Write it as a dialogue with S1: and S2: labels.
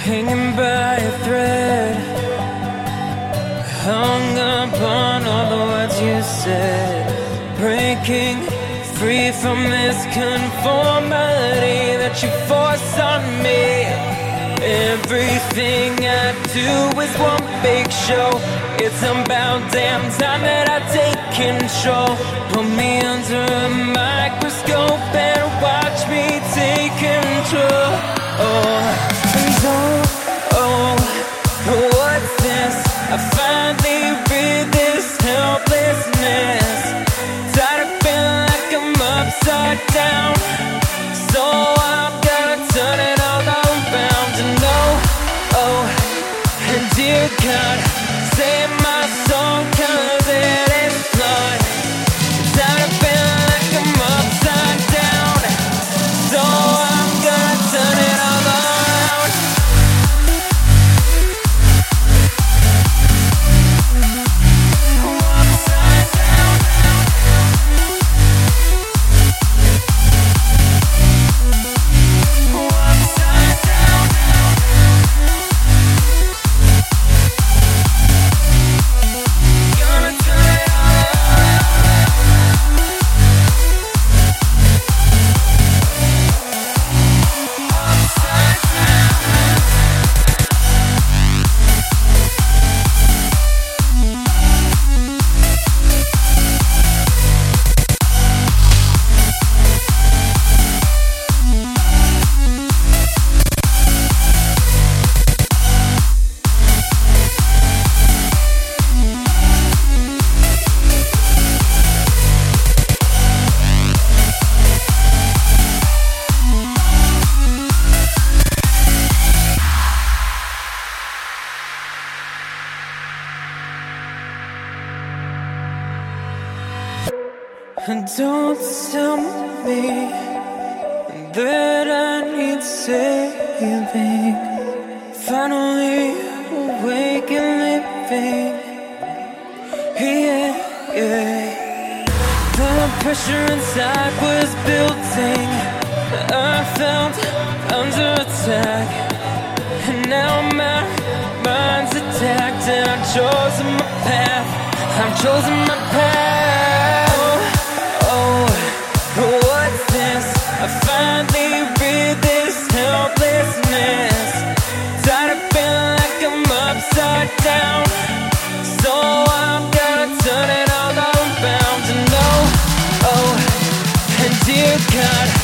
S1: hanging by a thread, hung upon all the words you said, breaking free from this conformity that you force on me. Everything I do is one big show. It's about damn time that I take control. Put me under I finally don't tell me that I need saving. Finally awake and living. Yeah, yeah. The pressure inside was building. I felt under attack. And now my mind's attacked, and I've chosen my path. I've chosen my path. God